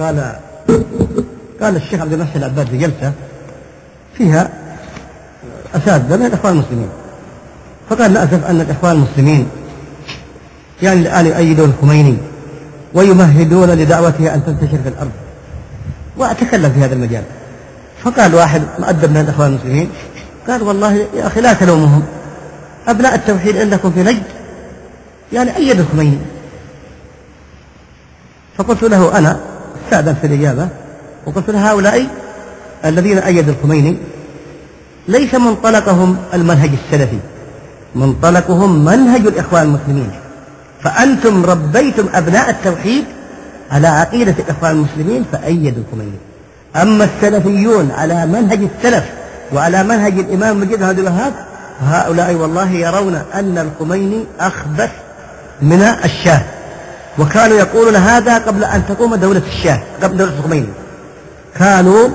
قال قال الشيخ عبد المحسن العباد في جلسة فيها أساتذة من الإخوان المسلمين. فقال للأسف أن الإخوان المسلمين يعني الآن يؤيدون الخميني ويمهدون لدعوته أن تنتشر في الأرض. وأتكلم في هذا المجال. فقال واحد مؤدب من الإخوان المسلمين قال والله يا أخي لا تلومهم. أبناء التوحيد عندكم في نجد؟ يعني أيد الخميني. فقلت له أنا استأذن في الإجابة وقلت له هؤلاء الذين أيدوا الخميني ليس منطلقهم المنهج السلفي منطلقهم منهج الإخوان المسلمين. فأنتم ربيتم أبناء التوحيد على عقيدة الإخوان المسلمين فأيدوا الخميني. أما السلفيون على منهج السلف وعلى منهج الإمام مجد عبد الوهاب هؤلاء والله يرون أن الخميني أخبث من الشاه. وكانوا يقولون هذا قبل أن تقوم دولة الشاه قبل دولة الخميني. كانوا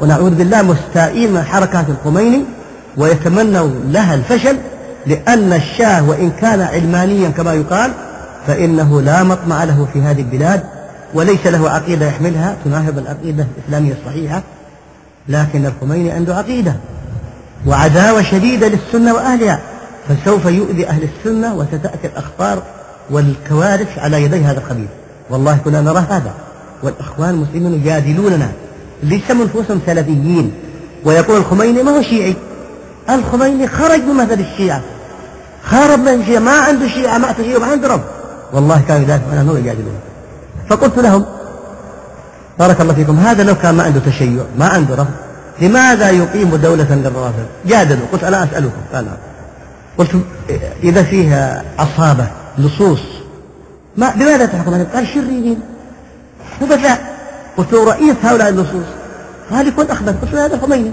ونعوذ بالله مستائين من حركات الخميني ويتمنوا لها الفشل لأن الشاه وإن كان علمانيا كما يقال فإنه لا مطمع له في هذه البلاد وليس له عقيدة يحملها تناهض العقيدة الإسلامية الصحيحة لكن الخميني عنده عقيدة وعداوة شديدة للسنة وأهلها فسوف يؤذي أهل السنة وستأتي الأخطار والكوارث على يدي هذا الخبيث. والله كنا نرى هذا. والإخوان المسلمون يجادلوننا. ليس من انفسهم سلفيين. ويقول الخميني ما هو شيعي؟ الخميني خرج من مثل الشيعة. خرج من الشيعة ما عنده شيعة ما عنده ما عنده رب. والله كانوا يدافعون عنه ويجادلون فقلت لهم بارك الله فيكم هذا لو كان ما عنده تشيع ما عنده رب لماذا يقيم دولة للروافض؟ جادلوا. قلت أنا أسألكم نعم. قلت إذا فيها عصابة لصوص. ما لماذا تحكم؟ عليهم؟ قال شريرين. قلت له رئيس هؤلاء اللصوص. قال يكون أخبث قلت هذا الخميني.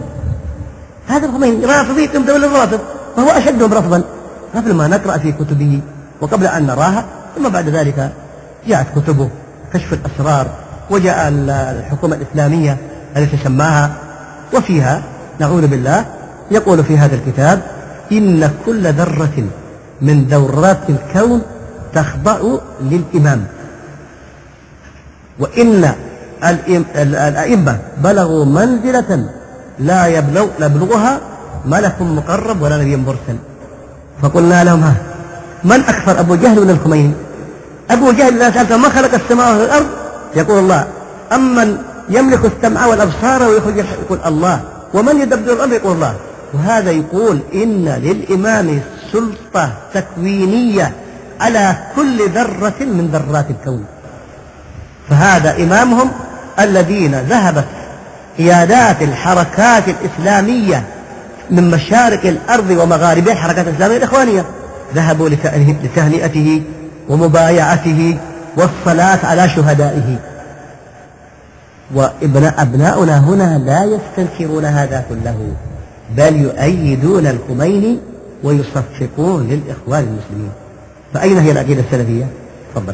هذا الخميني. رافضي يقيم دولة الروافض فهو أشدهم رفضا. قبل ما نقرأ في كتبه وقبل أن نراها ثم بعد ذلك جاءت كتبه. كشف الأسرار. وجاء الحكومة الإسلامية التي سماها. وفيها نعوذ بالله يقول في هذا الكتاب إن كل ذرة من ذرات الكون تخضع للإمام. وإن الأئمة بلغوا منزلة لا يبلغ يبلغها ملك مقرب ولا نبي مرسل. فقلنا لهم ها من أكثر أبو جهل من الخميني؟ أبو جهل إذا سألته ما خلق السماوات والأرض؟ يقول الله أمن يملك السمع والأبصار ويخرج يقول الله. ومن يدبر الأمر؟ يقول الله. وهذا يقول إن للإمام سلطة تكوينية. على كل ذرة من ذرات الكون. فهذا إمامهم الذين ذهبت قيادات الحركات الإسلامية من مشارق الأرض ومغاربها الحركات الإسلامية الإخوانية. ذهبوا لتهنئته ومبايعته والصلاة على شهدائه. وأبناؤنا هنا لا يستنكرون هذا كله بل يؤيدون الخميني ويصفقون للإخوان المسلمين. فأين هي العقيدة السلفية؟ تفضل